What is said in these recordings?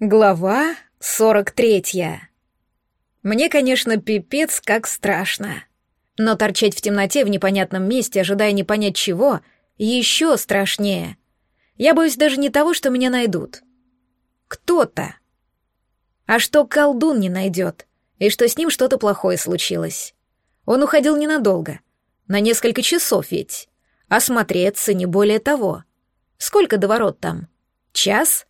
Глава 43. Мне, конечно, пипец как страшно. Но торчать в темноте в непонятном месте, ожидая не понять чего, еще страшнее. Я боюсь даже не того, что меня найдут. Кто-то. А что колдун не найдет, и что с ним что-то плохое случилось. Он уходил ненадолго, на несколько часов ведь. Осмотреться не более того. Сколько до ворот там? Час?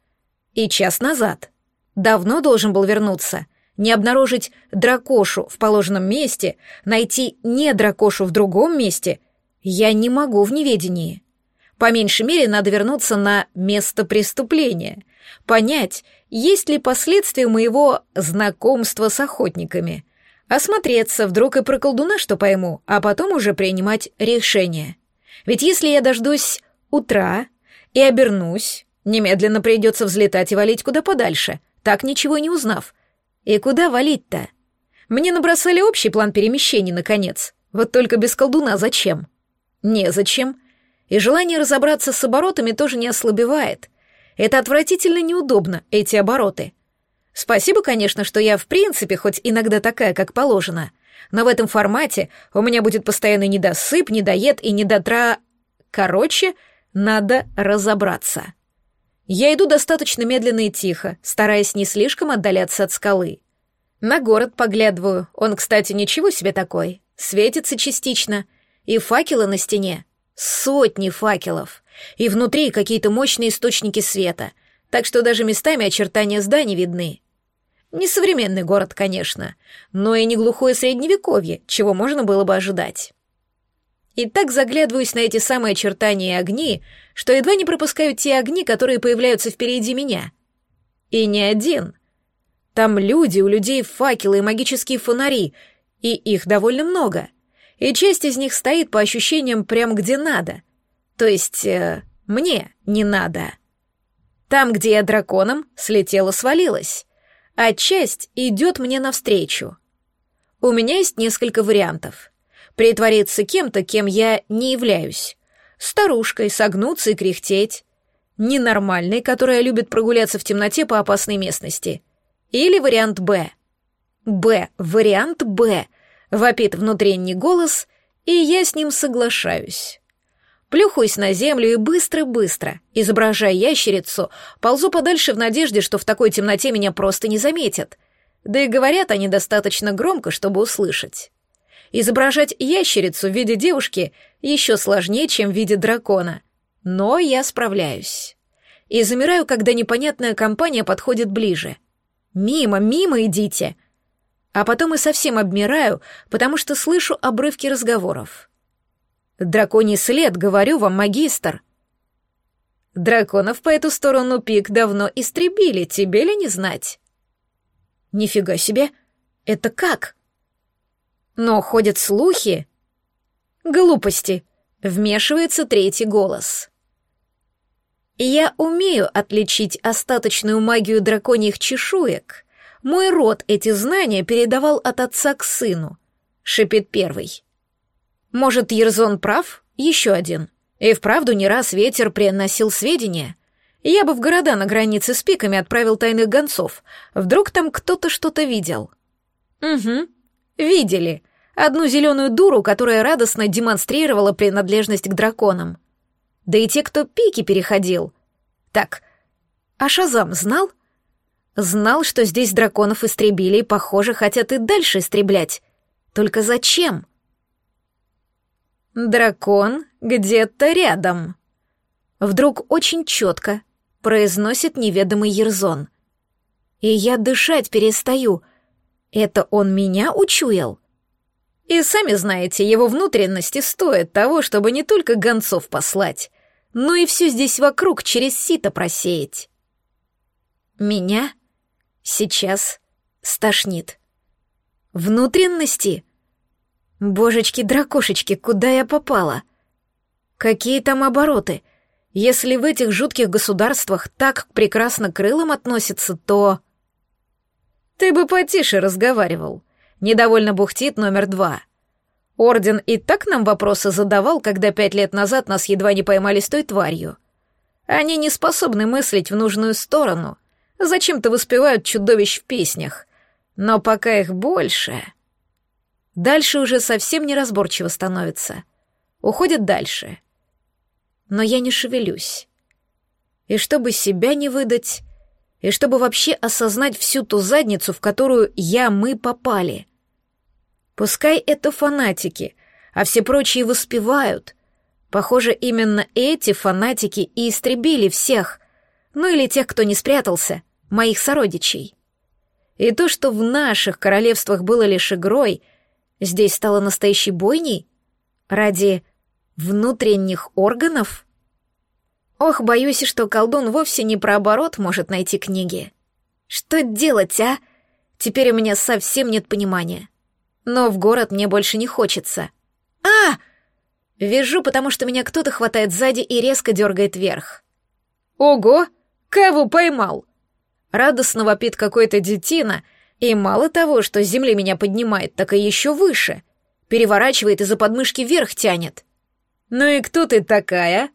И час назад. Давно должен был вернуться. Не обнаружить дракошу в положенном месте, найти не дракошу в другом месте. Я не могу в неведении. По меньшей мере, надо вернуться на место преступления. Понять, есть ли последствия моего знакомства с охотниками. Осмотреться, вдруг и про колдуна что пойму, а потом уже принимать решение. Ведь если я дождусь утра и обернусь, Немедленно придется взлетать и валить куда подальше, так ничего не узнав. И куда валить-то? Мне набросали общий план перемещений, наконец. Вот только без колдуна зачем? Незачем. И желание разобраться с оборотами тоже не ослабевает. Это отвратительно неудобно, эти обороты. Спасибо, конечно, что я в принципе хоть иногда такая, как положено. Но в этом формате у меня будет постоянный недосып, недоед и недотра... Короче, надо разобраться. Я иду достаточно медленно и тихо, стараясь не слишком отдаляться от скалы. На город поглядываю, он, кстати, ничего себе такой, светится частично, и факелы на стене, сотни факелов, и внутри какие-то мощные источники света, так что даже местами очертания зданий видны. Не современный город, конечно, но и не глухое средневековье, чего можно было бы ожидать. И так заглядываюсь на эти самые очертания и огни, что едва не пропускаю те огни, которые появляются впереди меня. И не один. Там люди, у людей факелы и магические фонари, и их довольно много. И часть из них стоит по ощущениям прям где надо. То есть, э, мне не надо. Там, где я драконом, слетела-свалилась. А часть идет мне навстречу. У меня есть несколько вариантов — Притвориться кем-то, кем я не являюсь. Старушкой, согнуться и кряхтеть. Ненормальной, которая любит прогуляться в темноте по опасной местности. Или вариант «Б». «Б», вариант «Б», вопит внутренний голос, и я с ним соглашаюсь. Плюхаюсь на землю и быстро-быстро, изображая ящерицу, ползу подальше в надежде, что в такой темноте меня просто не заметят. Да и говорят они достаточно громко, чтобы услышать. Изображать ящерицу в виде девушки еще сложнее, чем в виде дракона. Но я справляюсь. И замираю, когда непонятная компания подходит ближе. «Мимо, мимо идите!» А потом и совсем обмираю, потому что слышу обрывки разговоров. «Драконий след, говорю вам, магистр!» «Драконов по эту сторону пик давно истребили, тебе ли не знать?» «Нифига себе! Это как?» Но ходят слухи. Глупости. Вмешивается третий голос. Я умею отличить остаточную магию драконьих чешуек. Мой род эти знания передавал от отца к сыну. Шипит первый. Может, Ерзон прав? Еще один. И вправду не раз ветер приносил сведения. Я бы в города на границе с пиками отправил тайных гонцов. Вдруг там кто-то что-то видел. Угу, видели. Одну зеленую дуру, которая радостно демонстрировала принадлежность к драконам. Да и те, кто пики переходил. Так, а Шазам знал? Знал, что здесь драконов истребили и, похоже, хотят и дальше истреблять. Только зачем? Дракон где-то рядом. Вдруг очень четко произносит неведомый Ерзон. И я дышать перестаю. Это он меня учуял? И сами знаете, его внутренности стоят того, чтобы не только гонцов послать, но и все здесь вокруг через сито просеять. Меня сейчас стошнит. Внутренности? Божечки-дракошечки, куда я попала? Какие там обороты? Если в этих жутких государствах так прекрасно к крылам относятся, то... Ты бы потише разговаривал, Недовольно бухтит номер два. Орден и так нам вопросы задавал, когда пять лет назад нас едва не поймали с той тварью. Они не способны мыслить в нужную сторону. Зачем-то воспевают чудовищ в песнях. Но пока их больше... Дальше уже совсем неразборчиво становится. Уходит дальше. Но я не шевелюсь. И чтобы себя не выдать, и чтобы вообще осознать всю ту задницу, в которую я, мы попали. Пускай это фанатики, а все прочие воспевают. Похоже, именно эти фанатики и истребили всех, ну или тех, кто не спрятался, моих сородичей. И то, что в наших королевствах было лишь игрой, здесь стало настоящей бойней? Ради внутренних органов? Ох, боюсь, что колдун вовсе не про оборот может найти книги. Что делать, а? Теперь у меня совсем нет понимания. Но в город мне больше не хочется. А! Вижу, потому что меня кто-то хватает сзади и резко дергает вверх. Ого! Кого поймал? Радостно вопит какой-то детина, и мало того, что с земли меня поднимает, так и еще выше. Переворачивает и за подмышки вверх тянет. «Ну и кто ты такая?»